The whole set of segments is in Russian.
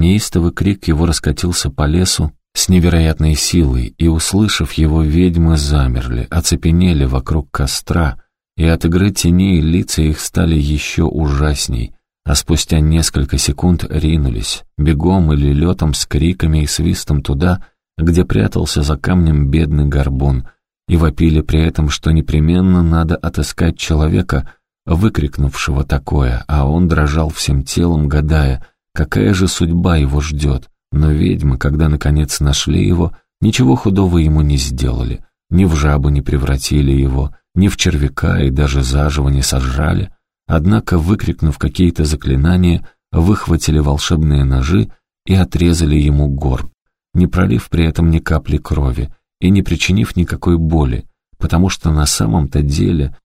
Неистовый крик его раскатился по лесу с невероятной силой, и, услышав его, ведьмы замерли, оцепенели вокруг костра, и от игры теней лица их стали еще ужасней, а спустя несколько секунд ринулись, бегом или летом с криками и свистом туда, где прятался за камнем бедный горбун, и вопили при этом, что непременно надо отыскать человека, выкрикнувшего такое, а он дрожал всем телом, гадая, какая же судьба его ждет. Но ведьмы, когда наконец нашли его, ничего худого ему не сделали, ни в жабу не превратили его, ни в червяка и даже заживо не сожрали, однако, выкрикнув какие-то заклинания, выхватили волшебные ножи и отрезали ему горб, не пролив при этом ни капли крови и не причинив никакой боли, потому что на самом-то деле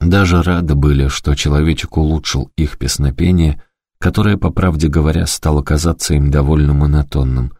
даже рады были, что человечек улучшил их песнопение, которое, по правде говоря, стало казаться им довольно монотонным.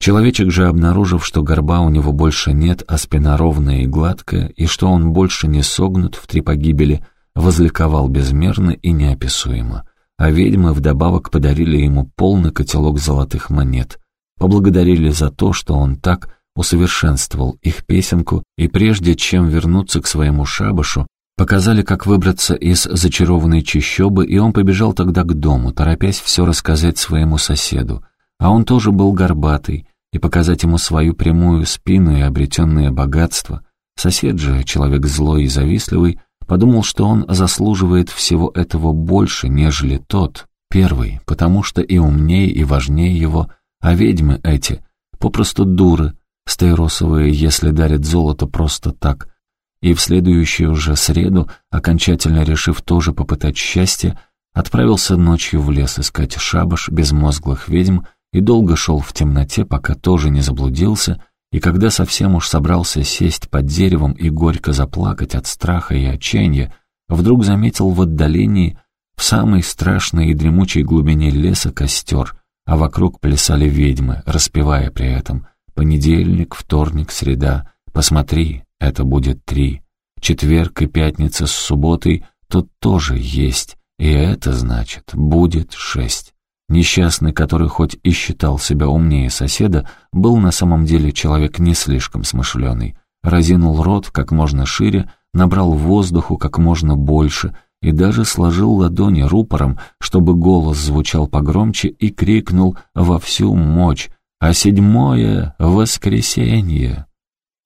Человечек же, обнаружив, что горба у него больше нет, а спина ровная и гладкая, и что он больше не согнут в три погибели, возликовал безмерно и неописуемо. А ведьмы вдобавок подарили ему полный котелок золотых монет, поблагодарили за то, что он так усовершенствовал их песенку, и прежде чем вернуться к своему шабашу, Показали, как выбраться из зачарованной чащобы, и он побежал тогда к дому, торопясь все рассказать своему соседу. А он тоже был горбатый, и показать ему свою прямую спину и обретенное богатство. Сосед же, человек злой и завистливый, подумал, что он заслуживает всего этого больше, нежели тот, первый, потому что и умнее, и важнее его, а ведьмы эти попросту дуры, стейросовые, если дарят золото просто так, и в следующую же среду, окончательно решив тоже попытать счастье, отправился ночью в лес искать шабаш безмозглых ведьм и долго шел в темноте, пока тоже не заблудился, и когда совсем уж собрался сесть под деревом и горько заплакать от страха и отчаяния, вдруг заметил в отдалении, в самой страшной и дремучей глубине леса костер, а вокруг плясали ведьмы, распевая при этом «Понедельник, вторник, среда, посмотри, это будет три. Четверг и пятница с субботой тут тоже есть, и это значит, будет шесть. Несчастный, который хоть и считал себя умнее соседа, был на самом деле человек не слишком смышленый. Разинул рот как можно шире, набрал воздуху как можно больше и даже сложил ладони рупором, чтобы голос звучал погромче и крикнул во всю мощь «А седьмое воскресенье!»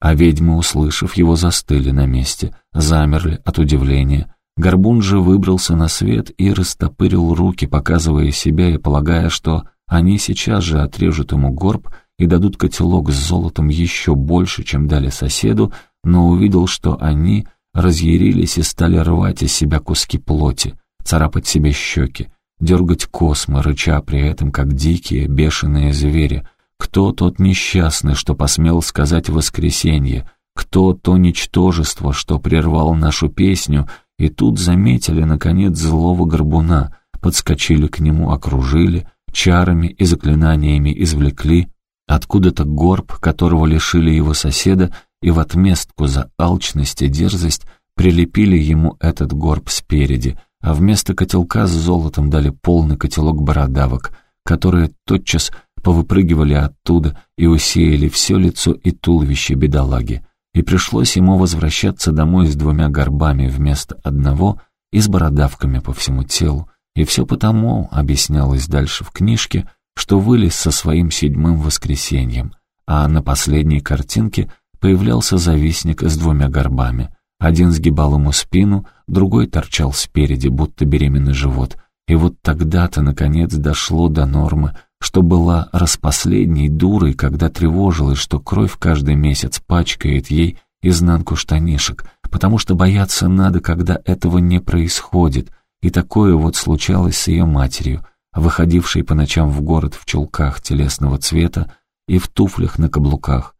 А ведьмы, услышав его, застыли на месте, замерли от удивления. Горбун же выбрался на свет и растопырил руки, показывая себя и полагая, что они сейчас же отрежут ему горб и дадут котелок с золотом еще больше, чем дали соседу, но увидел, что они разъярились и стали рвать из себя куски плоти, царапать себе щеки, дергать космы, рыча при этом, как дикие, бешеные звери — кто тот несчастный, что посмел сказать воскресенье? Кто то ничтожество, что прервал нашу песню? И тут заметили, наконец, злого горбуна, подскочили к нему, окружили, чарами и заклинаниями извлекли откуда-то горб, которого лишили его соседа, и в отместку за алчность и дерзость прилепили ему этот горб спереди, а вместо котелка с золотом дали полный котелок бородавок, которые тотчас повыпрыгивали оттуда и усеяли все лицо и туловище бедолаги, и пришлось ему возвращаться домой с двумя горбами вместо одного и с бородавками по всему телу, и все потому, объяснялось дальше в книжке, что вылез со своим седьмым воскресеньем, а на последней картинке появлялся завистник с двумя горбами. Один сгибал ему спину, другой торчал спереди, будто беременный живот. И вот тогда-то, наконец, дошло до нормы, что была распоследней дурой, когда тревожилась, что кровь каждый месяц пачкает ей изнанку штанишек, потому что бояться надо, когда этого не происходит, и такое вот случалось с ее матерью, выходившей по ночам в город в чулках телесного цвета и в туфлях на каблуках.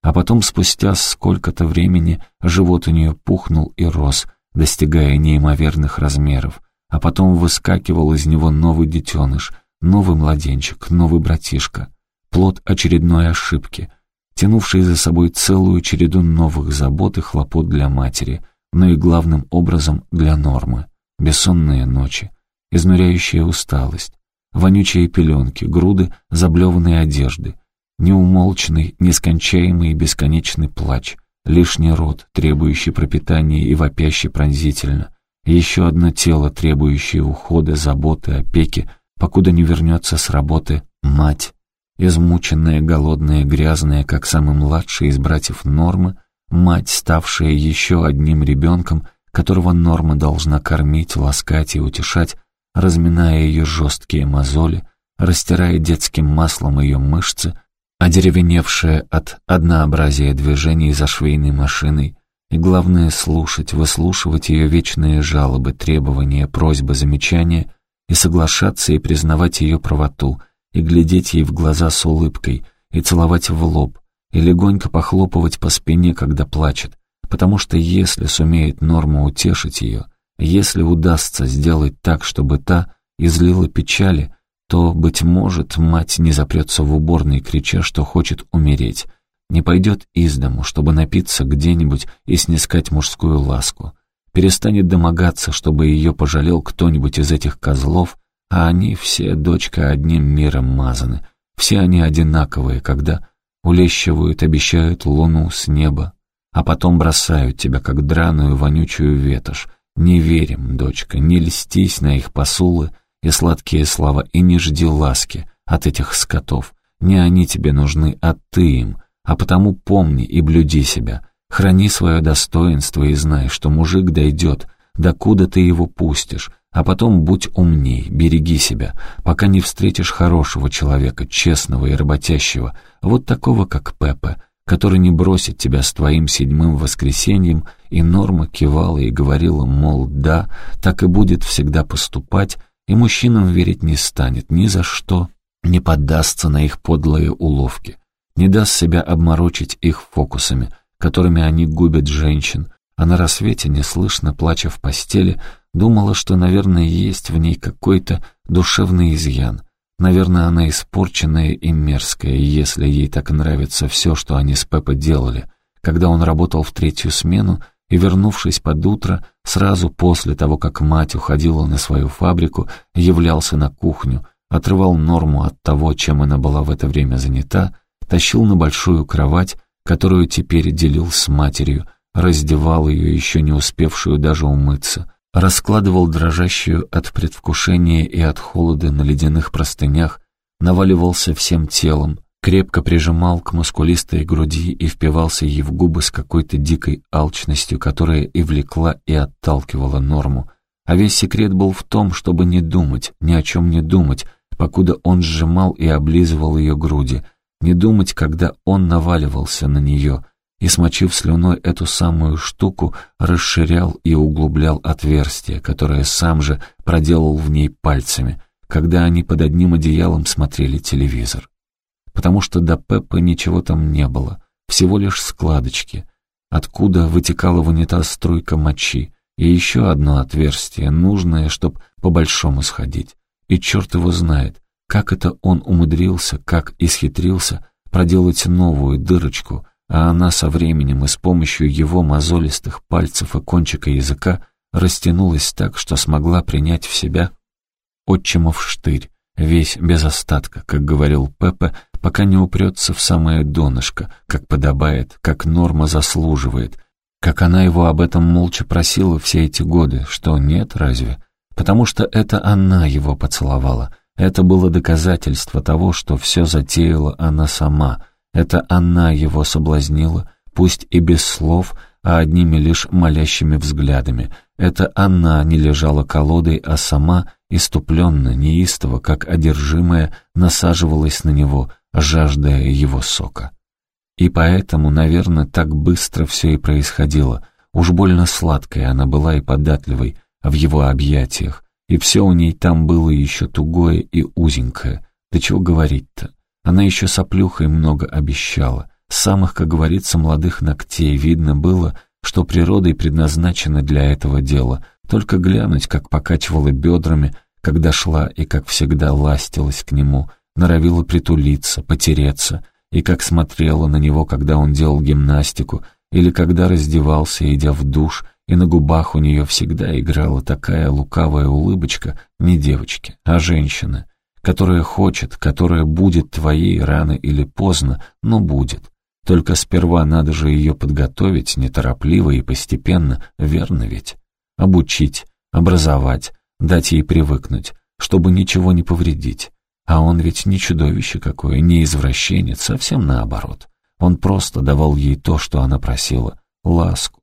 А потом, спустя сколько-то времени, живот у нее пухнул и рос, достигая неимоверных размеров, а потом выскакивал из него новый детеныш — Новый младенчик, новый братишка, плод очередной ошибки, тянувший за собой целую череду новых забот и хлопот для матери, но и главным образом для нормы. Бессонные ночи, изнуряющая усталость, вонючие пеленки, груды заблеванной одежды, неумолчный, нескончаемый и бесконечный плач, лишний рот, требующий пропитания и вопящий пронзительно, еще одно тело, требующее ухода, заботы, опеки, покуда не вернется с работы мать, измученная, голодная, грязная, как самый младший из братьев Нормы, мать, ставшая еще одним ребенком, которого Норма должна кормить, ласкать и утешать, разминая ее жесткие мозоли, растирая детским маслом ее мышцы, одеревеневшая от однообразия движений за швейной машиной, и главное — слушать, выслушивать ее вечные жалобы, требования, просьбы, замечания и соглашаться и признавать ее правоту, и глядеть ей в глаза с улыбкой, и целовать в лоб, и легонько похлопывать по спине, когда плачет, потому что если сумеет Норма утешить ее, если удастся сделать так, чтобы та излила печали, то, быть может, мать не запрется в уборной, крича, что хочет умереть, не пойдет из дому, чтобы напиться где-нибудь и снискать мужскую ласку, перестанет домогаться, чтобы ее пожалел кто-нибудь из этих козлов, а они все, дочка, одним миром мазаны, все они одинаковые, когда улещивают, обещают луну с неба, а потом бросают тебя, как драную вонючую ветошь. Не верим, дочка, не льстись на их посулы и сладкие слова, и не жди ласки от этих скотов. Не они тебе нужны, а ты им, а потому помни и блюди себя. Храни свое достоинство и знай, что мужик дойдет, докуда ты его пустишь, а потом будь умней, береги себя, пока не встретишь хорошего человека, честного и работящего, вот такого, как Пеппа, который не бросит тебя с твоим седьмым воскресеньем, и Норма кивала и говорила, мол, да, так и будет всегда поступать, и мужчинам верить не станет ни за что, не поддастся на их подлые уловки, не даст себя обморочить их фокусами, которыми они губят женщин, а на рассвете, неслышно плача в постели, думала, что, наверное, есть в ней какой-то душевный изъян, Наверное, она испорченная и мерзкая, если ей так нравится все, что они с Пеппой делали. Когда он работал в третью смену и, вернувшись под утро, сразу после того, как мать уходила на свою фабрику, являлся на кухню, отрывал норму от того, чем она была в это время занята, тащил на большую кровать, которую теперь делил с матерью, раздевал ее, еще не успевшую даже умыться, раскладывал дрожащую от предвкушения и от холода на ледяных простынях, наваливался всем телом, крепко прижимал к мускулистой груди и впивался ей в губы с какой-то дикой алчностью, которая и влекла, и отталкивала норму. А весь секрет был в том, чтобы не думать, ни о чем не думать, покуда он сжимал и облизывал ее груди, не думать, когда он наваливался на нее — и, смочив слюной эту самую штуку, расширял и углублял отверстие, которое сам же проделал в ней пальцами, когда они под одним одеялом смотрели телевизор. Потому что до Пеппа ничего там не было, всего лишь складочки, откуда вытекала в унитаз струйка мочи, и еще одно отверстие, нужное, чтоб по-большому сходить. И черт его знает, как это он умудрился, как исхитрился проделать новую дырочку — а она со временем и с помощью его мозолистых пальцев и кончика языка растянулась так, что смогла принять в себя отчимов штырь, весь без остатка, как говорил Пепе, пока не упрется в самое донышко, как подобает, как норма заслуживает, как она его об этом молча просила все эти годы, что нет, разве? Потому что это она его поцеловала, это было доказательство того, что все затеяла она сама — это она его соблазнила, пусть и без слов, а одними лишь молящими взглядами. Это она не лежала колодой, а сама, иступленно, неистово, как одержимая, насаживалась на него, жаждая его сока. И поэтому, наверное, так быстро все и происходило. Уж больно сладкая она была и податливой в его объятиях, и все у ней там было еще тугое и узенькое. Да чего говорить-то? Она еще соплюхой много обещала. С самых, как говорится, молодых ногтей видно было, что природой предназначена для этого дела. Только глянуть, как покачивала бедрами, когда шла и, как всегда, ластилась к нему, норовила притулиться, потереться, и как смотрела на него, когда он делал гимнастику, или когда раздевался, идя в душ, и на губах у нее всегда играла такая лукавая улыбочка не девочки, а женщины — которая хочет, которая будет твоей рано или поздно, но будет. Только сперва надо же ее подготовить неторопливо и постепенно, верно ведь? Обучить, образовать, дать ей привыкнуть, чтобы ничего не повредить. А он ведь не чудовище какое, не извращенец, совсем наоборот. Он просто давал ей то, что она просила — ласку.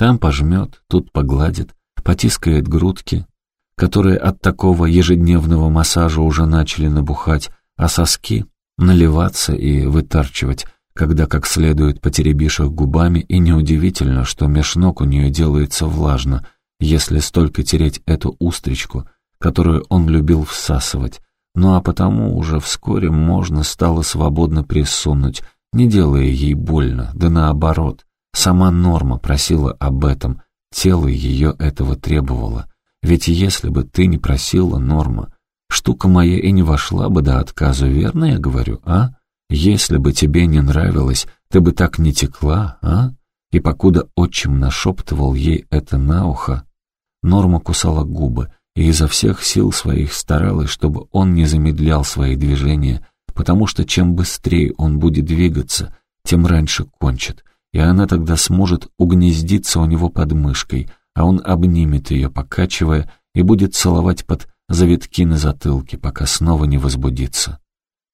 Там пожмет, тут погладит, потискает грудки, которые от такого ежедневного массажа уже начали набухать, а соски — наливаться и вытарчивать, когда как следует потеребишь их губами, и неудивительно, что меж ног у нее делается влажно, если столько тереть эту устричку, которую он любил всасывать. Ну а потому уже вскоре можно стало свободно присунуть, не делая ей больно, да наоборот. Сама Норма просила об этом, тело ее этого требовало. Ведь если бы ты не просила, Норма, штука моя и не вошла бы до отказа, верно я говорю, а? Если бы тебе не нравилось, ты бы так не текла, а? И покуда отчим нашептывал ей это на ухо, Норма кусала губы и изо всех сил своих старалась, чтобы он не замедлял свои движения, потому что чем быстрее он будет двигаться, тем раньше кончит, и она тогда сможет угнездиться у него под мышкой, а он обнимет ее, покачивая, и будет целовать под завитки на затылке, пока снова не возбудится.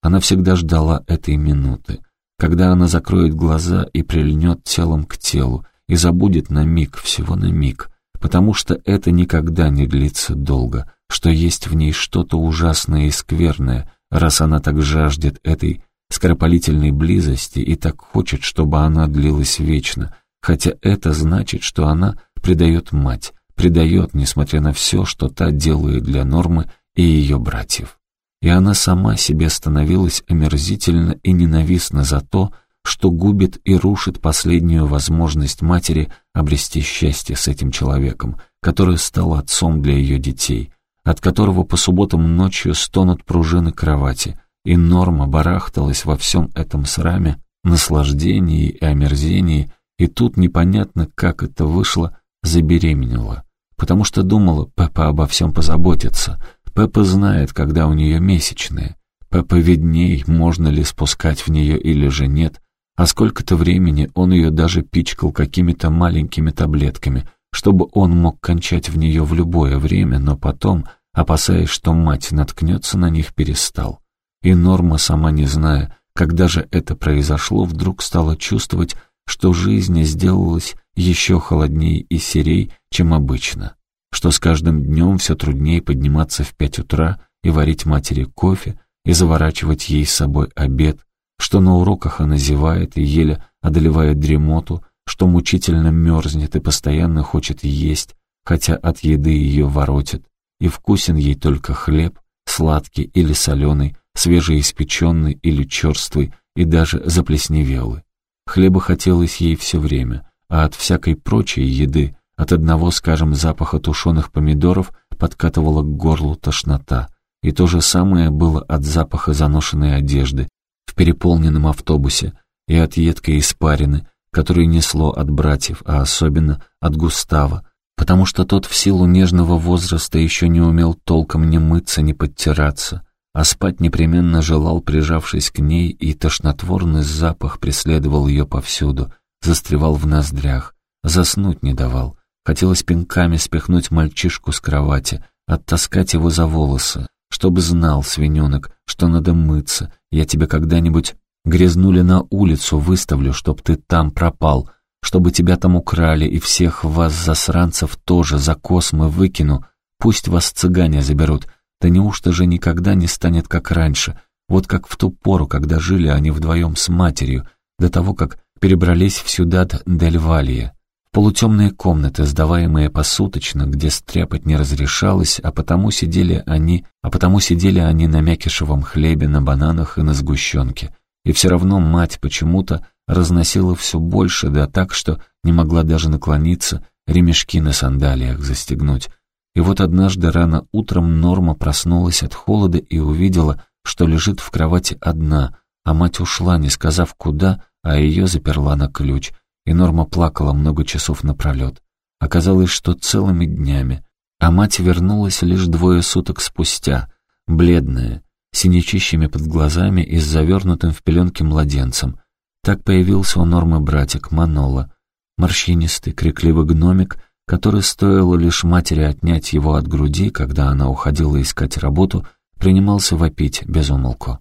Она всегда ждала этой минуты, когда она закроет глаза и прильнет телом к телу, и забудет на миг, всего на миг, потому что это никогда не длится долго, что есть в ней что-то ужасное и скверное, раз она так жаждет этой скоропалительной близости и так хочет, чтобы она длилась вечно, хотя это значит, что она предает мать, предает, несмотря на все, что та делает для Нормы и ее братьев. И она сама себе становилась омерзительно и ненавистна за то, что губит и рушит последнюю возможность матери обрести счастье с этим человеком, который стал отцом для ее детей, от которого по субботам ночью стонут пружины кровати, и Норма барахталась во всем этом сраме, наслаждении и омерзении, и тут непонятно, как это вышло, забеременела, потому что думала, Пеппа обо всем позаботится — Пеппа знает, когда у нее месячные. Пеппа видней, можно ли спускать в нее или же нет, а сколько-то времени он ее даже пичкал какими-то маленькими таблетками, чтобы он мог кончать в нее в любое время, но потом, опасаясь, что мать наткнется на них, перестал. И Норма, сама не зная, когда же это произошло, вдруг стала чувствовать, что жизнь сделалась еще холоднее и серей, чем обычно что с каждым днем все труднее подниматься в пять утра и варить матери кофе, и заворачивать ей с собой обед, что на уроках она зевает и еле одолевает дремоту, что мучительно мерзнет и постоянно хочет есть, хотя от еды ее воротит, и вкусен ей только хлеб, сладкий или соленый, свежеиспеченный или черствый, и даже заплесневелый. Хлеба хотелось ей все время, а от всякой прочей еды от одного, скажем, запаха тушеных помидоров подкатывала к горлу тошнота. И то же самое было от запаха заношенной одежды в переполненном автобусе и от едкой испарины, которую несло от братьев, а особенно от Густава, потому что тот в силу нежного возраста еще не умел толком ни мыться, ни подтираться, а спать непременно желал, прижавшись к ней, и тошнотворный запах преследовал ее повсюду, застревал в ноздрях, заснуть не давал, Хотелось пинками спихнуть мальчишку с кровати, оттаскать его за волосы, чтобы знал, свиненок, что надо мыться. Я тебя когда-нибудь грязнули на улицу, выставлю, чтоб ты там пропал, чтобы тебя там украли и всех вас, засранцев, тоже за космы выкину. Пусть вас цыгане заберут. Да неужто же никогда не станет как раньше, вот как в ту пору, когда жили они вдвоем с матерью, до того, как перебрались в Сюдад-дель-Валье полутемные комнаты, сдаваемые посуточно, где стряпать не разрешалось, а потому сидели они, а потому сидели они на мякишевом хлебе, на бананах и на сгущенке. И все равно мать почему-то разносила все больше, да так, что не могла даже наклониться, ремешки на сандалиях застегнуть. И вот однажды рано утром Норма проснулась от холода и увидела, что лежит в кровати одна, а мать ушла, не сказав куда, а ее заперла на ключ — и Норма плакала много часов напролет. Оказалось, что целыми днями, а мать вернулась лишь двое суток спустя, бледная, синячищами под глазами и с завернутым в пеленки младенцем. Так появился у Нормы братик Манола, морщинистый, крикливый гномик, который стоило лишь матери отнять его от груди, когда она уходила искать работу, принимался вопить без умолку.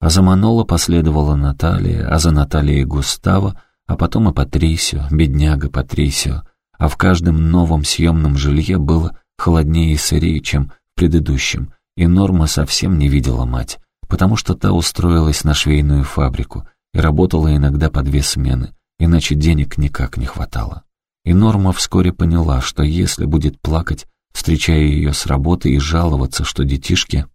А за Манола последовала Наталья, а за Натальей Густава, а потом и Патрисио, бедняга Патрисио, а в каждом новом съемном жилье было холоднее и сырее, чем в предыдущем, и Норма совсем не видела мать, потому что та устроилась на швейную фабрику и работала иногда по две смены, иначе денег никак не хватало. И Норма вскоре поняла, что если будет плакать, встречая ее с работы и жаловаться, что детишки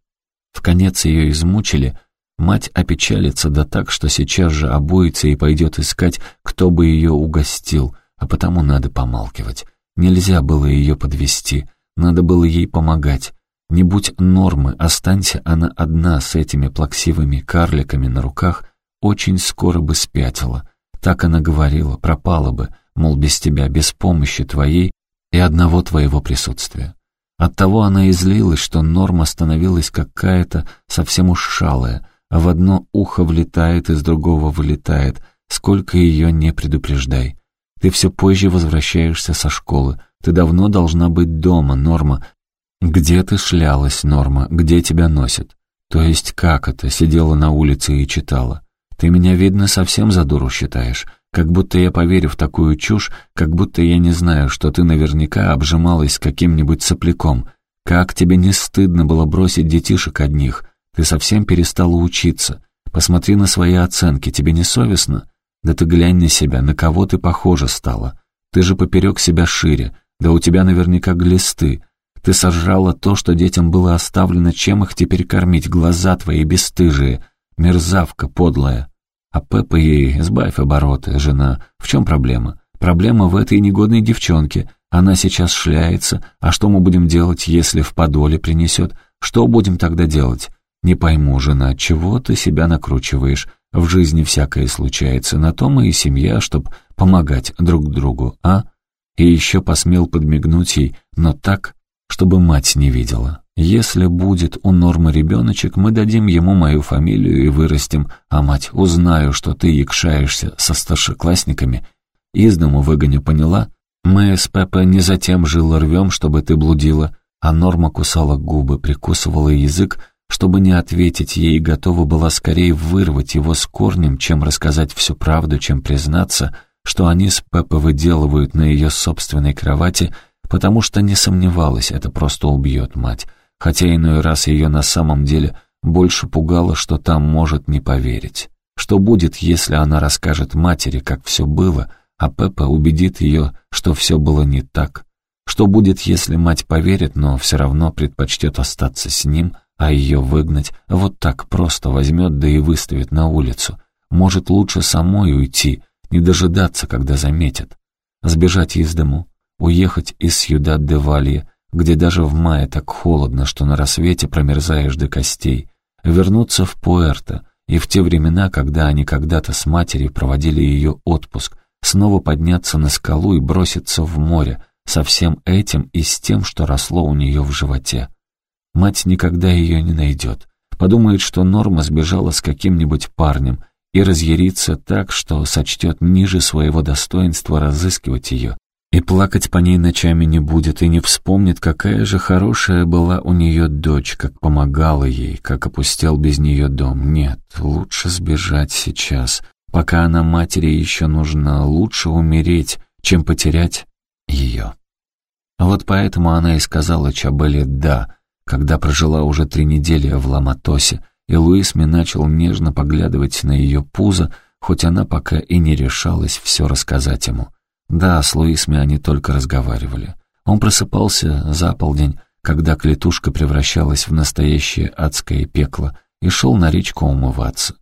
в конец ее измучили, мать опечалится да так, что сейчас же обоится и пойдет искать, кто бы ее угостил, а потому надо помалкивать. Нельзя было ее подвести, надо было ей помогать. Не будь нормы, останься она одна с этими плаксивыми карликами на руках, очень скоро бы спятила. Так она говорила, пропала бы, мол, без тебя, без помощи твоей и одного твоего присутствия. Оттого она и злилась, что норма становилась какая-то совсем уж шалая, а в одно ухо влетает, из другого вылетает, сколько ее не предупреждай. Ты все позже возвращаешься со школы, ты давно должна быть дома, Норма. Где ты шлялась, Норма, где тебя носят? То есть как это, сидела на улице и читала? Ты меня, видно, совсем за дуру считаешь, как будто я поверю в такую чушь, как будто я не знаю, что ты наверняка обжималась с каким-нибудь сопляком. Как тебе не стыдно было бросить детишек одних? Ты совсем перестала учиться. Посмотри на свои оценки, тебе не совестно? Да ты глянь на себя, на кого ты похожа стала. Ты же поперек себя шире, да у тебя наверняка глисты. Ты сожрала то, что детям было оставлено, чем их теперь кормить, глаза твои бесстыжие, мерзавка подлая. А Пеппа ей, сбавь обороты, жена. В чем проблема? Проблема в этой негодной девчонке. Она сейчас шляется, а что мы будем делать, если в подоле принесет? Что будем тогда делать? Не пойму, жена, чего ты себя накручиваешь? В жизни всякое случается, на то мы и семья, чтоб помогать друг другу, а? И еще посмел подмигнуть ей, но так, чтобы мать не видела. Если будет у Нормы ребеночек, мы дадим ему мою фамилию и вырастим, а мать, узнаю, что ты якшаешься со старшеклассниками, из дому выгоню, поняла? Мы с Пеппа не затем жил рвем, чтобы ты блудила, а Норма кусала губы, прикусывала язык, чтобы не ответить ей, готова была скорее вырвать его с корнем, чем рассказать всю правду, чем признаться, что они с Пеппа выделывают на ее собственной кровати, потому что не сомневалась, это просто убьет мать хотя иной раз ее на самом деле больше пугало, что там может не поверить. Что будет, если она расскажет матери, как все было, а Пеппа убедит ее, что все было не так? Что будет, если мать поверит, но все равно предпочтет остаться с ним, а ее выгнать вот так просто возьмет да и выставит на улицу? Может, лучше самой уйти, не дожидаться, когда заметят. Сбежать из дому, уехать из Сьюдад-де-Валье, где даже в мае так холодно, что на рассвете промерзаешь до костей, вернуться в Пуэрто и в те времена, когда они когда-то с матерью проводили ее отпуск, снова подняться на скалу и броситься в море, со всем этим и с тем, что росло у нее в животе. Мать никогда ее не найдет, подумает, что Норма сбежала с каким-нибудь парнем и разъярится так, что сочтет ниже своего достоинства разыскивать ее, и плакать по ней ночами не будет, и не вспомнит, какая же хорошая была у нее дочь, как помогала ей, как опустел без нее дом. Нет, лучше сбежать сейчас, пока она матери еще нужна, лучше умереть, чем потерять ее. Вот поэтому она и сказала Чабеле «да», когда прожила уже три недели в Ламатосе, и Луисми начал нежно поглядывать на ее пузо, хоть она пока и не решалась все рассказать ему. Да, с Луисми они только разговаривали. Он просыпался за полдень, когда клетушка превращалась в настоящее адское пекло, и шел на речку умываться.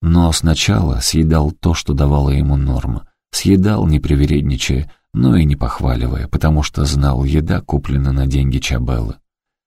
Но сначала съедал то, что давала ему норма. Съедал, не привередничая, но и не похваливая, потому что знал, еда куплена на деньги Чабеллы.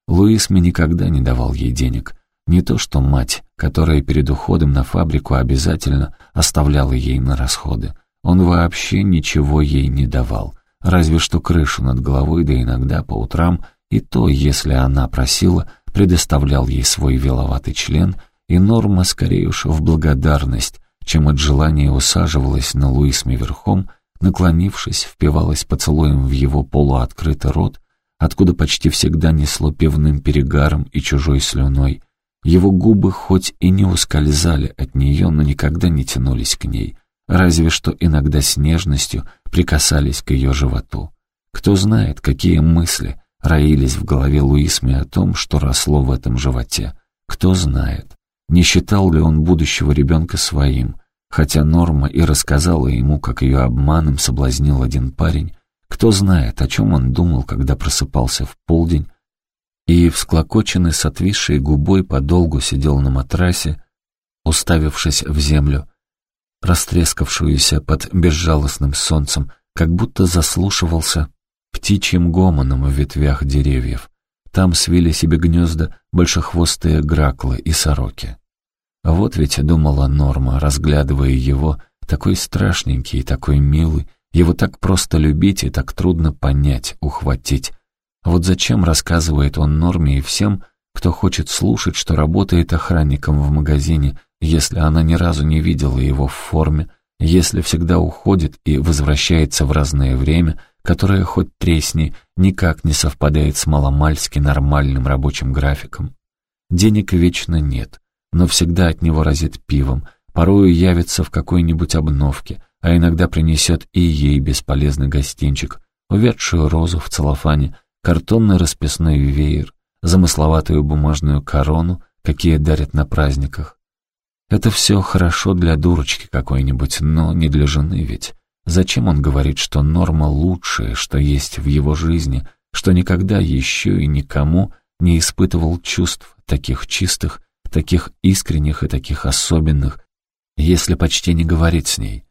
Луисми никогда не давал ей денег. Не то что мать, которая перед уходом на фабрику обязательно оставляла ей на расходы. Он вообще ничего ей не давал, разве что крышу над головой, да иногда по утрам, и то, если она просила, предоставлял ей свой веловатый член, и Норма скорее уж в благодарность, чем от желания усаживалась на Луисме верхом, наклонившись, впивалась поцелуем в его полуоткрытый рот, откуда почти всегда несло пивным перегаром и чужой слюной. Его губы хоть и не ускользали от нее, но никогда не тянулись к ней, разве что иногда с нежностью прикасались к ее животу. Кто знает, какие мысли роились в голове Луисме о том, что росло в этом животе. Кто знает, не считал ли он будущего ребенка своим, хотя Норма и рассказала ему, как ее обманом соблазнил один парень, кто знает, о чем он думал, когда просыпался в полдень, и, всклокоченный с отвисшей губой, подолгу сидел на матрасе, уставившись в землю, растрескавшуюся под безжалостным солнцем, как будто заслушивался птичьим гомоном в ветвях деревьев. Там свили себе гнезда большехвостые граклы и сороки. Вот ведь думала Норма, разглядывая его, такой страшненький и такой милый, его так просто любить и так трудно понять, ухватить. Вот зачем рассказывает он Норме и всем, кто хочет слушать, что работает охранником в магазине, если она ни разу не видела его в форме, если всегда уходит и возвращается в разное время, которое хоть тресни, никак не совпадает с маломальски нормальным рабочим графиком. Денег вечно нет, но всегда от него разит пивом, порою явится в какой-нибудь обновке, а иногда принесет и ей бесполезный гостинчик, увядшую розу в целлофане, картонный расписной веер, замысловатую бумажную корону, какие дарят на праздниках. Это все хорошо для дурочки какой-нибудь, но не для жены ведь. Зачем он говорит, что норма лучшее, что есть в его жизни, что никогда еще и никому не испытывал чувств таких чистых, таких искренних и таких особенных, если почти не говорит с ней?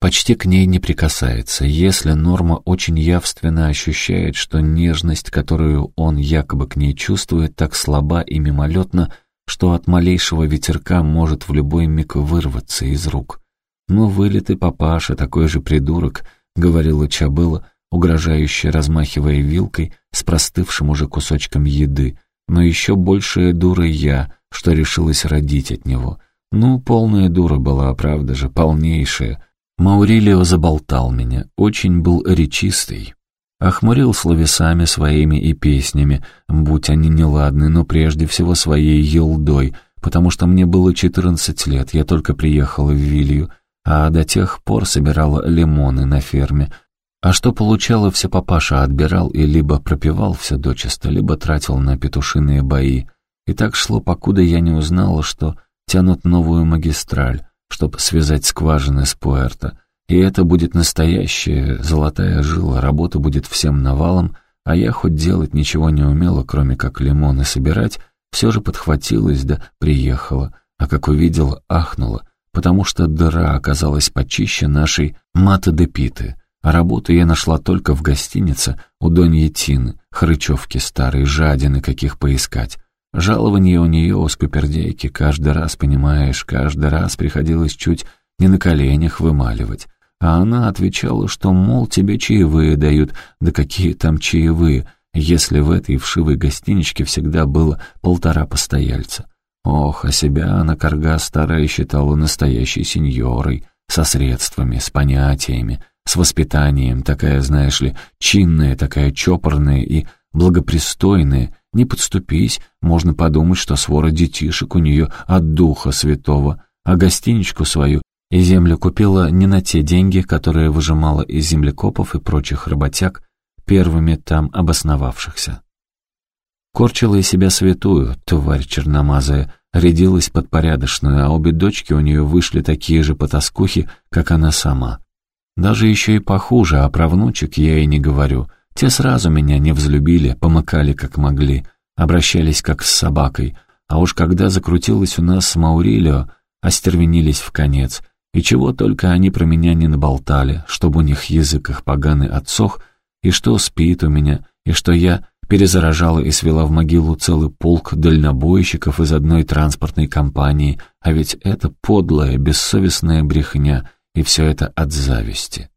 почти к ней не прикасается, если Норма очень явственно ощущает, что нежность, которую он якобы к ней чувствует, так слаба и мимолетна, что от малейшего ветерка может в любой миг вырваться из рук. «Ну, вылитый папаша, такой же придурок», — говорила Чабыла, угрожающе размахивая вилкой с простывшим уже кусочком еды, но еще большая дура я, что решилась родить от него. Ну, полная дура была, правда же, полнейшая — Маурилио заболтал меня, очень был речистый. Охмурил словесами своими и песнями, будь они неладны, но прежде всего своей елдой, потому что мне было четырнадцать лет, я только приехала в Вилью, а до тех пор собирала лимоны на ферме. А что получала, все папаша отбирал и либо пропивал все дочисто, либо тратил на петушиные бои. И так шло, покуда я не узнала, что тянут новую магистраль, чтобы связать скважины с Пуэрто. И это будет настоящая золотая жила, работа будет всем навалом, а я хоть делать ничего не умела, кроме как лимоны собирать, все же подхватилась да приехала, а как увидела, ахнула, потому что дыра оказалась почище нашей мата де а работу я нашла только в гостинице у Доньи Тины, хрычевки старой, жадины каких поискать. Жалование у нее у скупердейки каждый раз, понимаешь, каждый раз приходилось чуть не на коленях вымаливать. А она отвечала, что, мол, тебе чаевые дают, да какие там чаевые, если в этой вшивой гостиничке всегда было полтора постояльца. Ох, а себя она, корга старая, считала настоящей сеньорой, со средствами, с понятиями, с воспитанием, такая, знаешь ли, чинная, такая чопорная и благопристойная, не подступись, можно подумать, что свора детишек у нее от духа святого, а гостиничку свою и землю купила не на те деньги, которые выжимала из землекопов и прочих работяг, первыми там обосновавшихся. Корчила из себя святую, тварь черномазая, рядилась под порядочную, а обе дочки у нее вышли такие же потаскухи, как она сама. Даже еще и похуже, а про внучек я и не говорю — те сразу меня не взлюбили, помыкали как могли, обращались как с собакой, а уж когда закрутилось у нас с Маурилио, остервенились в конец, и чего только они про меня не наболтали, чтобы у них язык их поганый отсох, и что спит у меня, и что я перезаражала и свела в могилу целый полк дальнобойщиков из одной транспортной компании, а ведь это подлая, бессовестная брехня, и все это от зависти.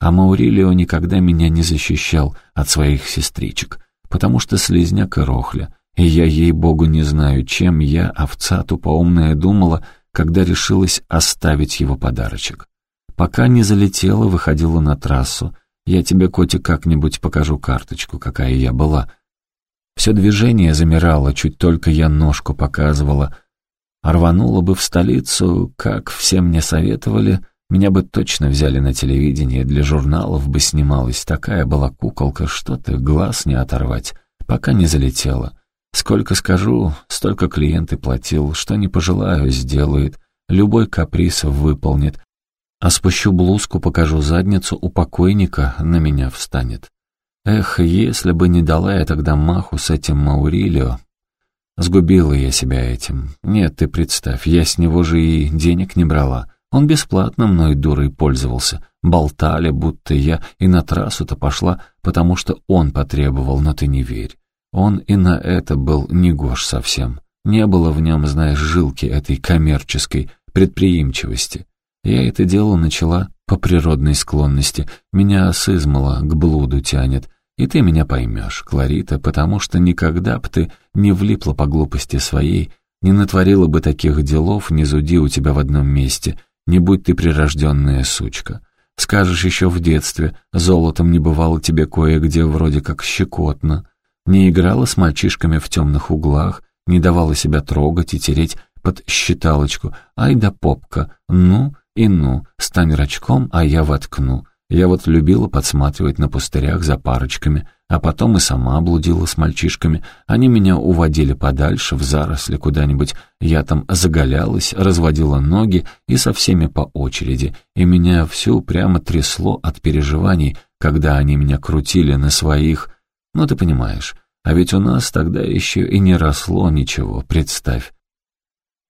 А Маурилио никогда меня не защищал от своих сестричек, потому что слезняк и рохля, И я, ей-богу, не знаю, чем я, овца тупоумная, думала, когда решилась оставить его подарочек. Пока не залетела, выходила на трассу. Я тебе, котик, как-нибудь покажу карточку, какая я была. Все движение замирало, чуть только я ножку показывала. А рванула бы в столицу, как все мне советовали, меня бы точно взяли на телевидение, для журналов бы снималась. Такая была куколка, что ты, глаз не оторвать, пока не залетела. Сколько скажу, столько клиенты платил, что не пожелаю, сделает, любой каприз выполнит. А спущу блузку, покажу задницу, у покойника на меня встанет. Эх, если бы не дала я тогда маху с этим Маурилио. Сгубила я себя этим. Нет, ты представь, я с него же и денег не брала. Он бесплатно мной дурой пользовался. Болтали, будто я и на трассу-то пошла, потому что он потребовал, но ты не верь. Он и на это был не гош совсем. Не было в нем, знаешь, жилки этой коммерческой предприимчивости. Я это дело начала по природной склонности. Меня сызмало, к блуду тянет. И ты меня поймешь, Кларита, потому что никогда б ты не влипла по глупости своей, не натворила бы таких делов, не зуди у тебя в одном месте, не будь ты прирожденная сучка. Скажешь еще в детстве, золотом не бывало тебе кое-где вроде как щекотно не играла с мальчишками в темных углах, не давала себя трогать и тереть под считалочку. Ай да попка, ну и ну, стань рачком, а я воткну. Я вот любила подсматривать на пустырях за парочками, а потом и сама блудила с мальчишками. Они меня уводили подальше, в заросли куда-нибудь. Я там заголялась, разводила ноги и со всеми по очереди. И меня всю прямо трясло от переживаний, когда они меня крутили на своих ну, ты понимаешь, а ведь у нас тогда еще и не росло ничего, представь.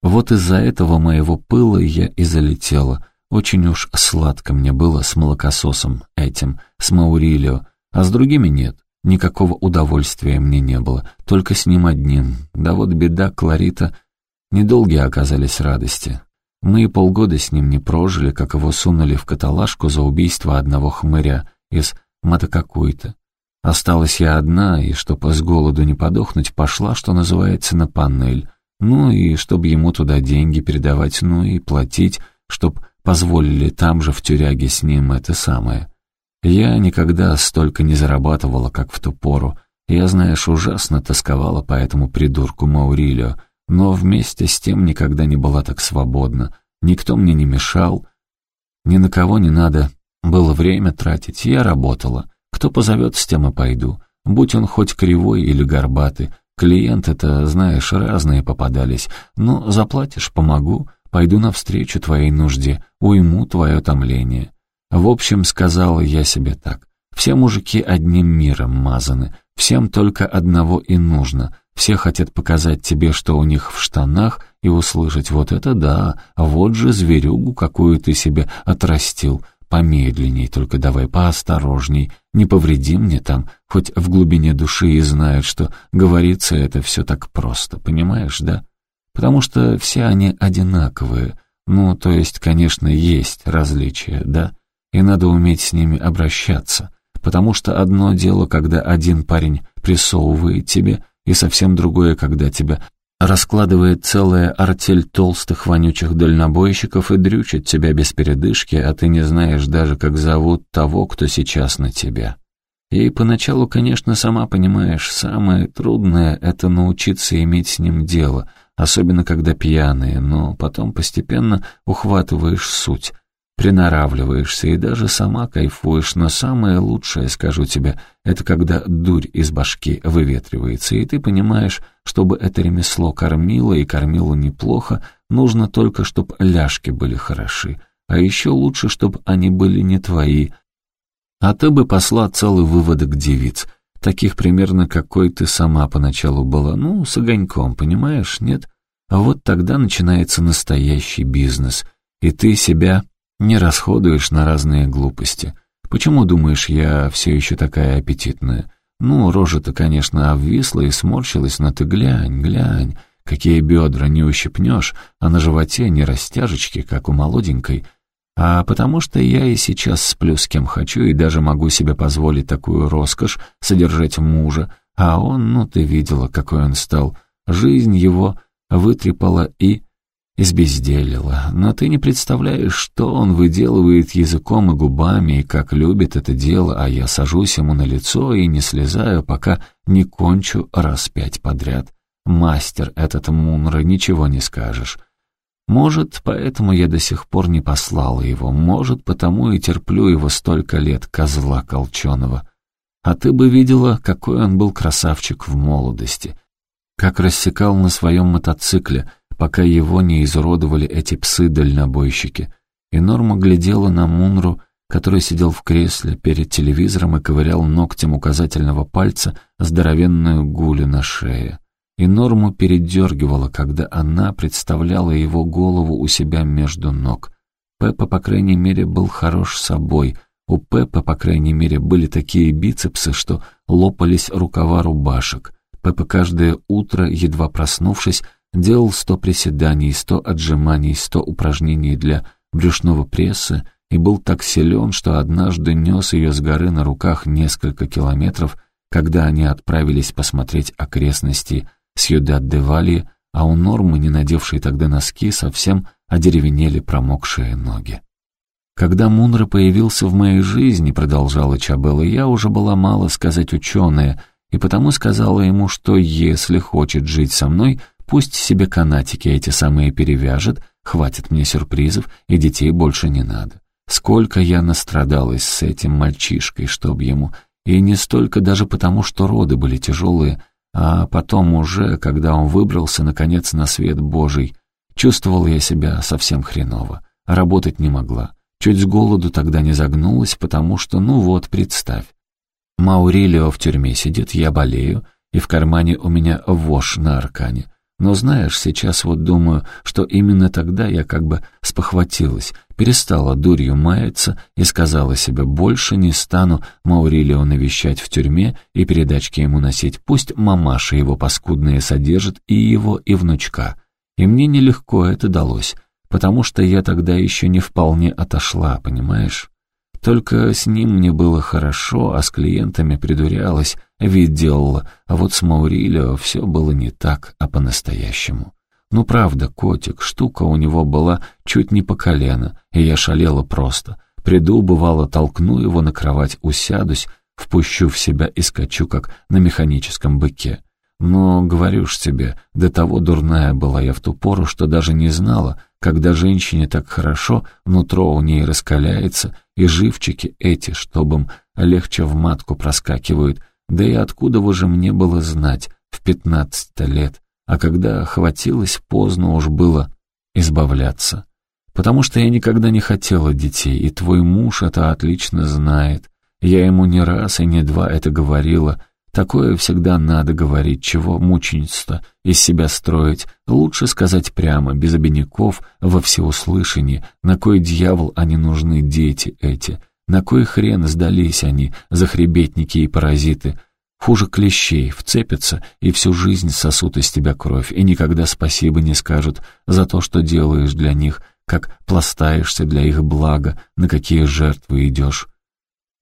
Вот из-за этого моего пыла я и залетела. Очень уж сладко мне было с молокососом этим, с Маурилио, а с другими нет. Никакого удовольствия мне не было, только с ним одним. Да вот беда, Кларита, недолгие оказались радости. Мы и полгода с ним не прожили, как его сунули в каталажку за убийство одного хмыря из Матакакуйта. Осталась я одна, и, чтобы с голоду не подохнуть, пошла, что называется, на панель. Ну и чтобы ему туда деньги передавать, ну и платить, чтоб позволили там же в тюряге с ним это самое. Я никогда столько не зарабатывала, как в ту пору. Я, знаешь, ужасно тосковала по этому придурку Маурилио, но вместе с тем никогда не была так свободна. Никто мне не мешал, ни на кого не надо было время тратить, я работала. Кто позовет, с тем и пойду. Будь он хоть кривой или горбатый. Клиенты-то, знаешь, разные попадались. Но заплатишь — помогу. Пойду навстречу твоей нужде, уйму твое томление. В общем, сказала я себе так. Все мужики одним миром мазаны. Всем только одного и нужно. Все хотят показать тебе, что у них в штанах, и услышать «вот это да, вот же зверюгу, какую ты себе отрастил». Помедленней, только давай поосторожней, не повреди мне там, хоть в глубине души и знают, что говорится это все так просто, понимаешь, да? Потому что все они одинаковые, ну, то есть, конечно, есть различия, да? И надо уметь с ними обращаться, потому что одно дело, когда один парень присовывает тебе, и совсем другое, когда тебя раскладывает целая артель толстых вонючих дальнобойщиков и дрючит тебя без передышки, а ты не знаешь даже, как зовут того, кто сейчас на тебя. И поначалу, конечно, сама понимаешь, самое трудное — это научиться иметь с ним дело, особенно когда пьяные, но потом постепенно ухватываешь суть, приноравливаешься и даже сама кайфуешь, но самое лучшее, скажу тебе, это когда дурь из башки выветривается, и ты понимаешь, чтобы это ремесло кормило и кормило неплохо, нужно только, чтобы ляжки были хороши, а еще лучше, чтобы они были не твои. А ты бы посла целый выводок девиц, таких примерно, какой ты сама поначалу была, ну, с огоньком, понимаешь, нет? А вот тогда начинается настоящий бизнес, и ты себя не расходуешь на разные глупости. Почему, думаешь, я все еще такая аппетитная? Ну, рожа-то, конечно, обвисла и сморщилась, но ты глянь, глянь, какие бедра не ущипнешь, а на животе не растяжечки, как у молоденькой. А потому что я и сейчас сплю с кем хочу и даже могу себе позволить такую роскошь содержать мужа, А он, ну ты видела, какой он стал. Жизнь его вытрепала и избезделила. Но ты не представляешь, что он выделывает языком и губами, и как любит это дело, а я сажусь ему на лицо и не слезаю, пока не кончу раз пять подряд. Мастер этот Мунра, ничего не скажешь. Может, поэтому я до сих пор не послала его, может, потому и терплю его столько лет, козла колченого. А ты бы видела, какой он был красавчик в молодости, как рассекал на своем мотоцикле, пока его не изуродовали эти псы-дальнобойщики. И Норма глядела на Мунру, который сидел в кресле перед телевизором и ковырял ногтем указательного пальца здоровенную гулю на шее и Норму передергивала, когда она представляла его голову у себя между ног. Пеппа, по крайней мере, был хорош собой. У Пеппа, по крайней мере, были такие бицепсы, что лопались рукава рубашек. Пеппа каждое утро, едва проснувшись, делал сто приседаний, сто отжиманий, сто упражнений для брюшного пресса и был так силен, что однажды нес ее с горы на руках несколько километров, когда они отправились посмотреть окрестности Сьюдад-де-Вали, а у Нормы, не надевшей тогда носки, совсем одеревенели промокшие ноги. «Когда Мунра появился в моей жизни, — продолжала Чабелла, — я уже была, мало сказать, ученая, и потому сказала ему, что если хочет жить со мной, пусть себе канатики эти самые перевяжет, хватит мне сюрпризов, и детей больше не надо. Сколько я настрадалась с этим мальчишкой, чтоб ему... И не столько даже потому, что роды были тяжелые, а потом уже, когда он выбрался, наконец, на свет Божий, чувствовал я себя совсем хреново. Работать не могла. Чуть с голоду тогда не загнулась, потому что, ну вот, представь. Маурилио в тюрьме сидит, я болею, и в кармане у меня вошь на аркане. Но знаешь, сейчас вот думаю, что именно тогда я как бы спохватилась, перестала дурью маяться и сказала себе, больше не стану Маурилио навещать в тюрьме и передачки ему носить, пусть мамаша его паскудные содержит и его, и внучка. И мне нелегко это далось, потому что я тогда еще не вполне отошла, понимаешь? Только с ним мне было хорошо, а с клиентами придурялась, вид делала, а вот с Маурилио все было не так, а по-настоящему. Ну правда, котик, штука у него была чуть не по колено, и я шалела просто. Приду, бывало, толкну его на кровать, усядусь, впущу в себя и скачу, как на механическом быке. Но, говорю ж тебе, до того дурная была я в ту пору, что даже не знала, когда женщине так хорошо, нутро у ней раскаляется, и живчики эти, чтобы им легче в матку проскакивают, да и откуда же мне было знать в пятнадцать лет, а когда хватилось, поздно уж было избавляться. Потому что я никогда не хотела детей, и твой муж это отлично знает. Я ему не раз и не два это говорила, Такое всегда надо говорить, чего мученичество из себя строить. Лучше сказать прямо, без обиняков, во всеуслышание, на кой дьявол они нужны, дети эти. На кой хрен сдались они, захребетники и паразиты. Хуже клещей, вцепятся и всю жизнь сосут из тебя кровь, и никогда спасибо не скажут за то, что делаешь для них, как пластаешься для их блага, на какие жертвы идешь.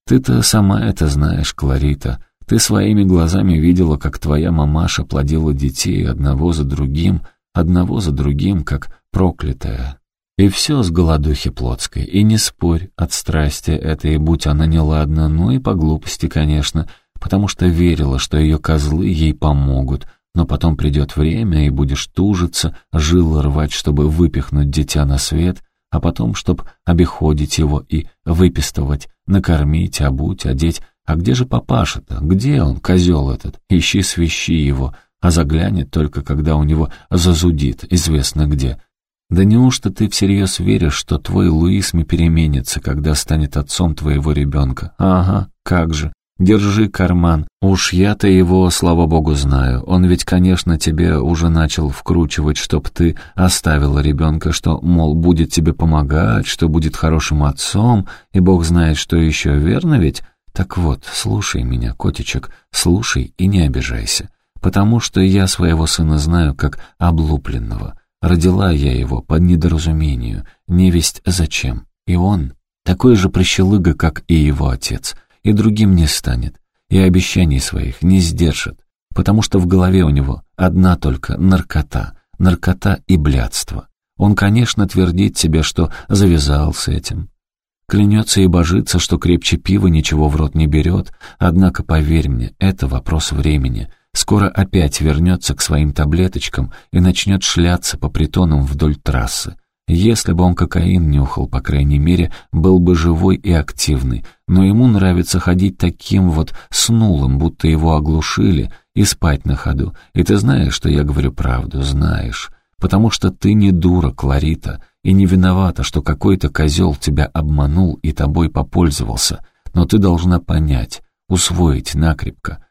Ты-то сама это знаешь, Кларита, ты своими глазами видела, как твоя мамаша плодила детей одного за другим, одного за другим, как проклятая. И все с голодухи плотской. И не спорь от страсти этой, будь она неладна, ну и по глупости, конечно, потому что верила, что ее козлы ей помогут, но потом придет время, и будешь тужиться, жил рвать, чтобы выпихнуть дитя на свет, а потом, чтобы обиходить его и выпистывать, накормить, обуть, одеть, а где же папаша-то? Где он, козел этот? Ищи свищи его, а заглянет только, когда у него зазудит, известно где. Да неужто ты всерьез веришь, что твой Луисми переменится, когда станет отцом твоего ребенка? Ага, как же. Держи карман. Уж я-то его, слава богу, знаю. Он ведь, конечно, тебе уже начал вкручивать, чтоб ты оставила ребенка, что, мол, будет тебе помогать, что будет хорошим отцом, и бог знает, что еще, верно ведь? Так вот, слушай меня, котичек, слушай и не обижайся, потому что я своего сына знаю как облупленного. Родила я его по недоразумению, невесть зачем. И он такой же прощелыга, как и его отец, и другим не станет. и обещаний своих не сдержит, потому что в голове у него одна только наркота, наркота и блядство. Он, конечно, твердит себе, что завязал с этим. Клянется и божится, что крепче пива ничего в рот не берет, однако, поверь мне, это вопрос времени. Скоро опять вернется к своим таблеточкам и начнет шляться по притонам вдоль трассы. Если бы он кокаин нюхал, по крайней мере, был бы живой и активный, но ему нравится ходить таким вот снулым, будто его оглушили, и спать на ходу. И ты знаешь, что я говорю правду, знаешь. Потому что ты не дура, Кларита, и не виновата, что какой-то козел тебя обманул и тобой попользовался. Но ты должна понять, усвоить накрепко.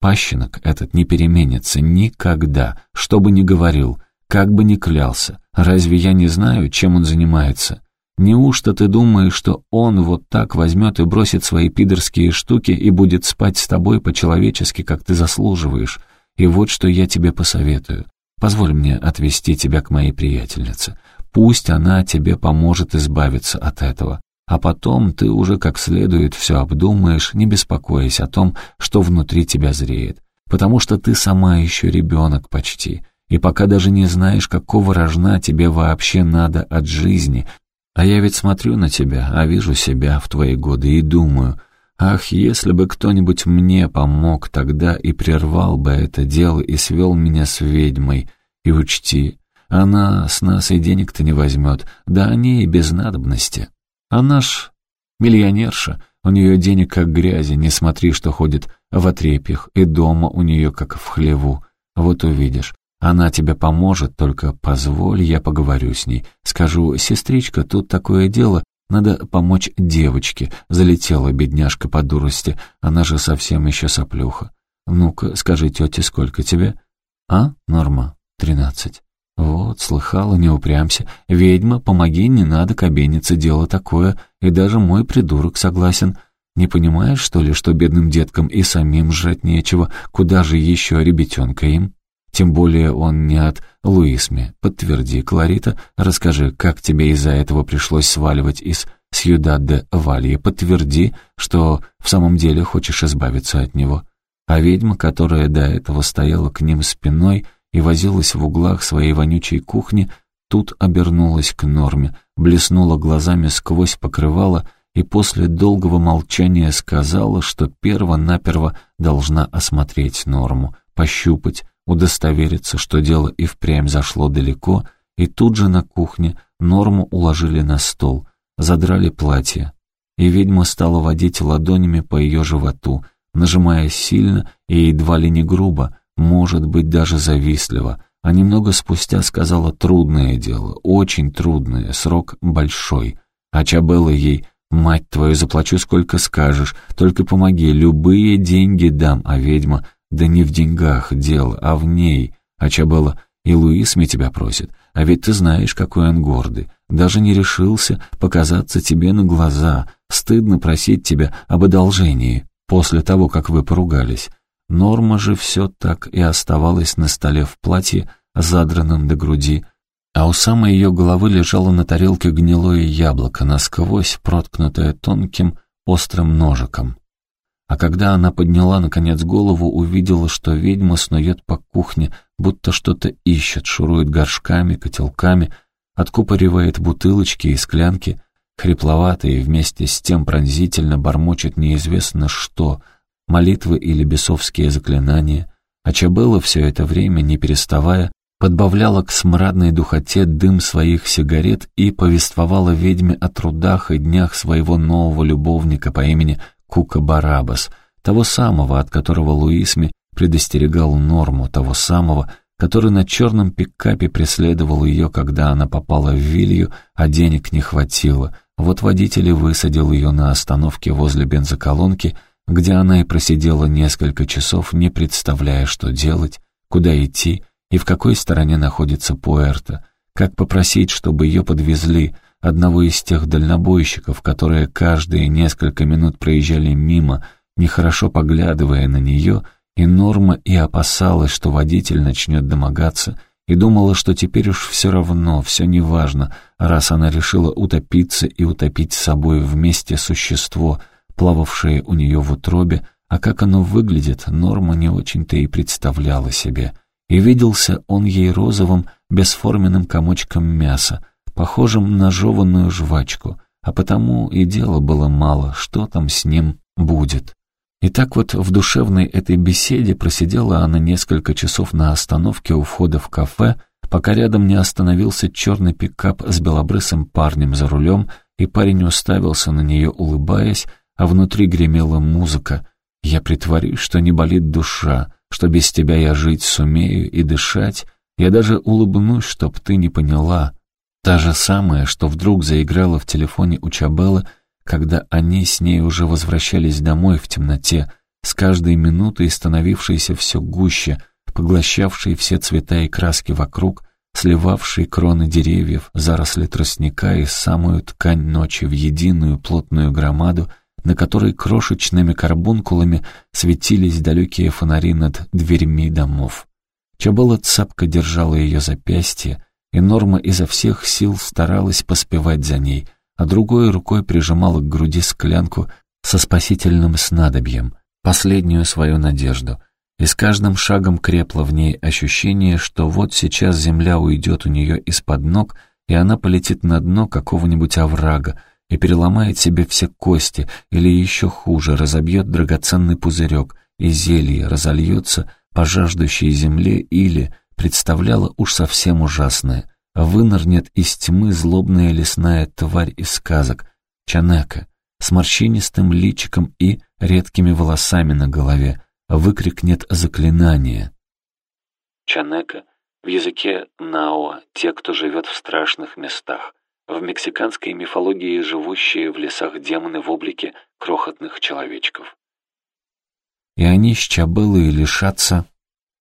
Пащенок этот не переменится никогда, что бы ни говорил, как бы ни клялся. Разве я не знаю, чем он занимается? Неужто ты думаешь, что он вот так возьмет и бросит свои пидорские штуки и будет спать с тобой по-человечески, как ты заслуживаешь? И вот что я тебе посоветую. Позволь мне отвести тебя к моей приятельнице. Пусть она тебе поможет избавиться от этого. А потом ты уже как следует все обдумаешь, не беспокоясь о том, что внутри тебя зреет. Потому что ты сама еще ребенок почти. И пока даже не знаешь, какого рожна тебе вообще надо от жизни. А я ведь смотрю на тебя, а вижу себя в твои годы и думаю, ах, если бы кто-нибудь мне помог тогда и прервал бы это дело и свел меня с ведьмой. И учти, она с нас и денег-то не возьмет, да они и без надобности. Она ж миллионерша, у нее денег как грязи, не смотри, что ходит в отрепьях, и дома у нее как в хлеву. Вот увидишь, она тебе поможет, только позволь, я поговорю с ней. Скажу, сестричка, тут такое дело, надо помочь девочке. Залетела бедняжка по дурости, она же совсем еще соплюха. Ну-ка, скажи тете, сколько тебе? А, Норма, тринадцать. Вот, слыхала, не упрямся. Ведьма, помоги, не надо кабениться, дело такое. И даже мой придурок согласен. Не понимаешь, что ли, что бедным деткам и самим жрать нечего? Куда же еще ребятенка им? Тем более он не от Луисме. Подтверди, Кларита, расскажи, как тебе из-за этого пришлось сваливать из Сьюдад де Валье. Подтверди, что в самом деле хочешь избавиться от него. А ведьма, которая до этого стояла к ним спиной, — и возилась в углах своей вонючей кухни, тут обернулась к Норме, блеснула глазами сквозь покрывало и после долгого молчания сказала, что перво-наперво должна осмотреть Норму, пощупать, удостовериться, что дело и впрямь зашло далеко, и тут же на кухне Норму уложили на стол, задрали платье, и ведьма стала водить ладонями по ее животу, нажимая сильно и едва ли не грубо, может быть, даже завистливо, а немного спустя сказала «трудное дело, очень трудное, срок большой». А Чабелла ей «Мать твою, заплачу сколько скажешь, только помоги, любые деньги дам, а ведьма, да не в деньгах дело, а в ней». А Чабелла «И Луис мне тебя просит, а ведь ты знаешь, какой он гордый, даже не решился показаться тебе на глаза, стыдно просить тебя об одолжении после того, как вы поругались». Норма же все так и оставалась на столе в платье, задранном до груди, а у самой ее головы лежало на тарелке гнилое яблоко, насквозь проткнутое тонким острым ножиком. А когда она подняла, наконец, голову, увидела, что ведьма снует по кухне, будто что-то ищет, шурует горшками, котелками, откупоривает бутылочки и склянки, хрипловато и вместе с тем пронзительно бормочет неизвестно что — молитвы или бесовские заклинания, а Чабелла все это время, не переставая, подбавляла к смрадной духоте дым своих сигарет и повествовала ведьме о трудах и днях своего нового любовника по имени Кука Барабас, того самого, от которого Луисми предостерегал Норму, того самого, который на черном пикапе преследовал ее, когда она попала в Вилью, а денег не хватило. Вот водитель и высадил ее на остановке возле бензоколонки — где она и просидела несколько часов, не представляя, что делать, куда идти и в какой стороне находится Пуэрто, как попросить, чтобы ее подвезли, одного из тех дальнобойщиков, которые каждые несколько минут проезжали мимо, нехорошо поглядывая на нее, и Норма и опасалась, что водитель начнет домогаться, и думала, что теперь уж все равно, все неважно, раз она решила утопиться и утопить с собой вместе существо — плававшее у нее в утробе, а как оно выглядит, Норма не очень-то и представляла себе. И виделся он ей розовым, бесформенным комочком мяса, похожим на жеванную жвачку, а потому и дела было мало, что там с ним будет. И так вот в душевной этой беседе просидела она несколько часов на остановке у входа в кафе, пока рядом не остановился черный пикап с белобрысым парнем за рулем, и парень уставился на нее, улыбаясь, а внутри гремела музыка. «Я притворюсь, что не болит душа, что без тебя я жить сумею и дышать. Я даже улыбнусь, чтоб ты не поняла». Та же самая, что вдруг заиграла в телефоне у Чабелла, когда они с ней уже возвращались домой в темноте, с каждой минутой становившейся все гуще, поглощавшей все цвета и краски вокруг, сливавшей кроны деревьев, заросли тростника и самую ткань ночи в единую плотную громаду, на которой крошечными карбункулами светились далекие фонари над дверьми домов. Чабала цапка держала ее запястье, и Норма изо всех сил старалась поспевать за ней, а другой рукой прижимала к груди склянку со спасительным снадобьем, последнюю свою надежду — и с каждым шагом крепло в ней ощущение, что вот сейчас земля уйдет у нее из-под ног, и она полетит на дно какого-нибудь оврага и переломает себе все кости, или еще хуже, разобьет драгоценный пузырек, и зелье разольется по жаждущей земле или, представляла уж совсем ужасное, вынырнет из тьмы злобная лесная тварь из сказок, Чанека, с морщинистым личиком и редкими волосами на голове, выкрикнет заклинание. Чанека в языке нао те, кто живет в страшных местах. В мексиканской мифологии живущие в лесах демоны в облике крохотных человечков. И они с Чабеллой лишатся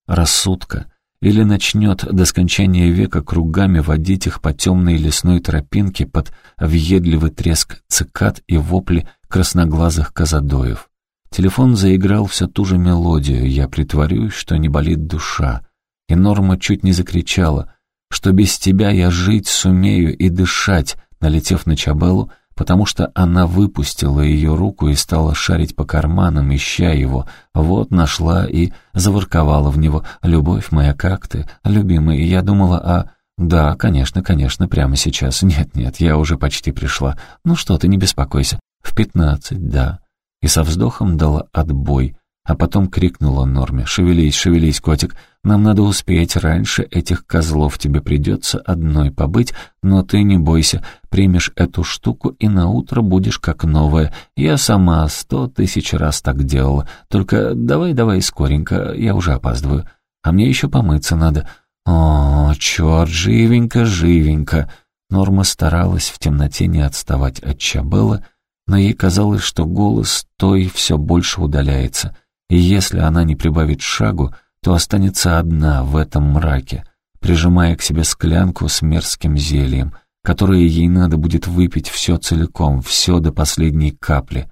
рассудка, или начнет до скончания века кругами водить их по темной лесной тропинке под въедливый треск цикад и вопли красноглазых казадоев. Телефон заиграл всю ту же мелодию «Я притворюсь, что не болит душа». И Норма чуть не закричала, что без тебя я жить сумею и дышать, налетев на Чабеллу, потому что она выпустила ее руку и стала шарить по карманам, ища его. Вот нашла и заворковала в него. «Любовь моя, как ты, любимый?» Я думала, а... «Да, конечно, конечно, прямо сейчас. Нет-нет, я уже почти пришла. Ну что ты, не беспокойся. В пятнадцать, да и со вздохом дала отбой, а потом крикнула Норме «Шевелись, шевелись, котик, нам надо успеть, раньше этих козлов тебе придется одной побыть, но ты не бойся, примешь эту штуку и на утро будешь как новая. Я сама сто тысяч раз так делала, только давай-давай скоренько, я уже опаздываю, а мне еще помыться надо». «О, черт, живенько, живенько!» Норма старалась в темноте не отставать от Чабелла, но ей казалось, что голос той все больше удаляется, и если она не прибавит шагу, то останется одна в этом мраке, прижимая к себе склянку с мерзким зельем, которое ей надо будет выпить все целиком, все до последней капли.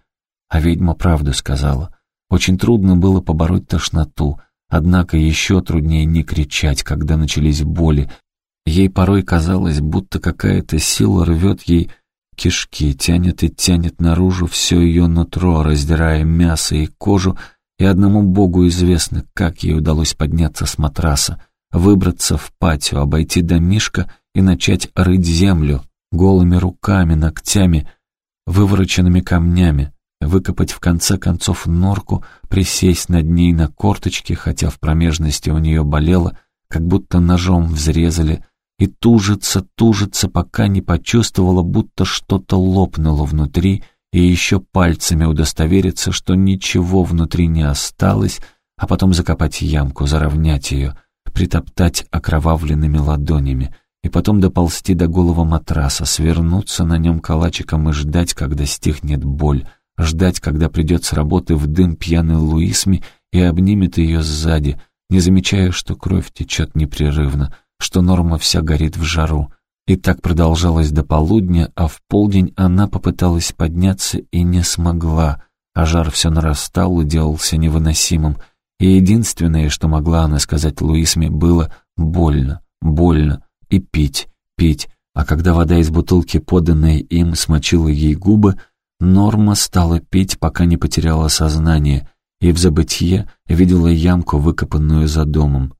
А ведьма правду сказала. Очень трудно было побороть тошноту, однако еще труднее не кричать, когда начались боли. Ей порой казалось, будто какая-то сила рвет ей кишки, тянет и тянет наружу все ее нутро, раздирая мясо и кожу, и одному богу известно, как ей удалось подняться с матраса, выбраться в патио, обойти домишко и начать рыть землю голыми руками, ногтями, вывороченными камнями, выкопать в конце концов норку, присесть над ней на корточки, хотя в промежности у нее болело, как будто ножом взрезали, и тужится, тужится, пока не почувствовала, будто что-то лопнуло внутри, и еще пальцами удостовериться, что ничего внутри не осталось, а потом закопать ямку, заровнять ее, притоптать окровавленными ладонями, и потом доползти до голого матраса, свернуться на нем калачиком и ждать, когда стихнет боль, ждать, когда придет с работы в дым пьяный Луисми и обнимет ее сзади, не замечая, что кровь течет непрерывно, что Норма вся горит в жару. И так продолжалось до полудня, а в полдень она попыталась подняться и не смогла, а жар все нарастал и делался невыносимым. И единственное, что могла она сказать Луисме, было «больно, больно» и «пить, пить». А когда вода из бутылки, поданной им, смочила ей губы, Норма стала пить, пока не потеряла сознание, и в забытье видела ямку, выкопанную за домом.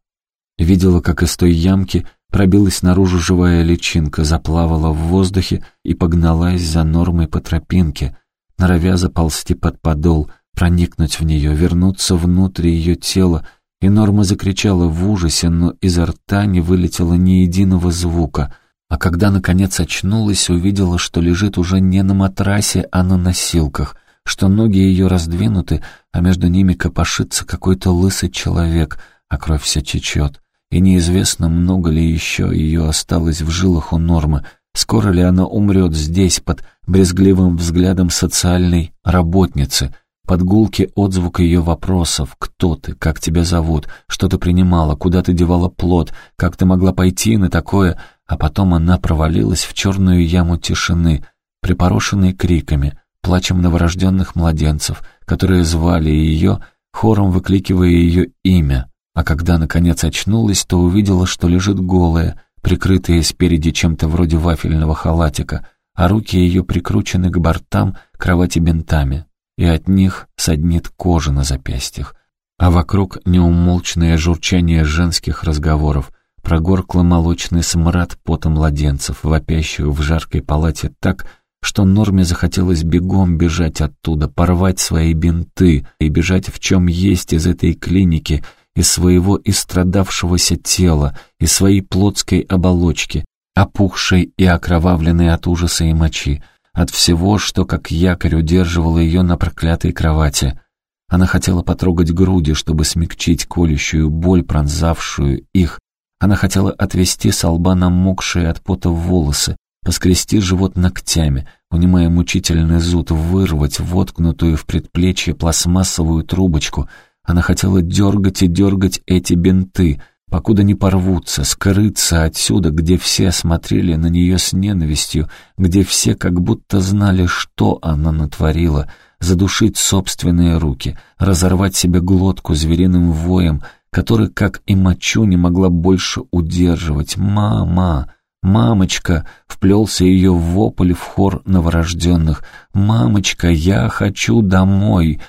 Видела, как из той ямки пробилась наружу живая личинка, заплавала в воздухе и погналась за нормой по тропинке, норовя заползти под подол, проникнуть в нее, вернуться внутрь ее тела, и Норма закричала в ужасе, но изо рта не вылетело ни единого звука, а когда, наконец, очнулась, увидела, что лежит уже не на матрасе, а на носилках, что ноги ее раздвинуты, а между ними копошится какой-то лысый человек, а кровь вся течет. И неизвестно, много ли еще ее осталось в жилах у Нормы, скоро ли она умрет здесь под брезгливым взглядом социальной работницы — под гулки отзвук ее вопросов «Кто ты? Как тебя зовут? Что ты принимала? Куда ты девала плод? Как ты могла пойти на такое?» А потом она провалилась в черную яму тишины, припорошенной криками, плачем новорожденных младенцев, которые звали ее, хором выкликивая ее имя. А когда, наконец, очнулась, то увидела, что лежит голая, прикрытая спереди чем-то вроде вафельного халатика, а руки ее прикручены к бортам кровати бинтами и от них саднит кожа на запястьях, а вокруг неумолчное журчание женских разговоров, прогорклый молочный смрад пота младенцев, вопящих в жаркой палате так, что Норме захотелось бегом бежать оттуда, порвать свои бинты и бежать в чем есть из этой клиники, из своего истрадавшегося тела, из своей плотской оболочки, опухшей и окровавленной от ужаса и мочи, от всего, что как якорь удерживало ее на проклятой кровати. Она хотела потрогать груди, чтобы смягчить колющую боль, пронзавшую их. Она хотела отвести с лба намокшие от пота волосы, поскрести живот ногтями, унимая мучительный зуд, вырвать воткнутую в предплечье пластмассовую трубочку. Она хотела дергать и дергать эти бинты — покуда не порвутся, скрыться отсюда, где все смотрели на нее с ненавистью, где все как будто знали, что она натворила, задушить собственные руки, разорвать себе глотку звериным воем, который, как и мочу, не могла больше удерживать. «Мама!» «Мамочка!» — вплелся ее вопль в хор новорожденных. «Мамочка, я хочу домой!»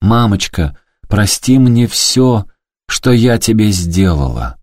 «Мамочка, прости мне все!» что я тебе сделала?»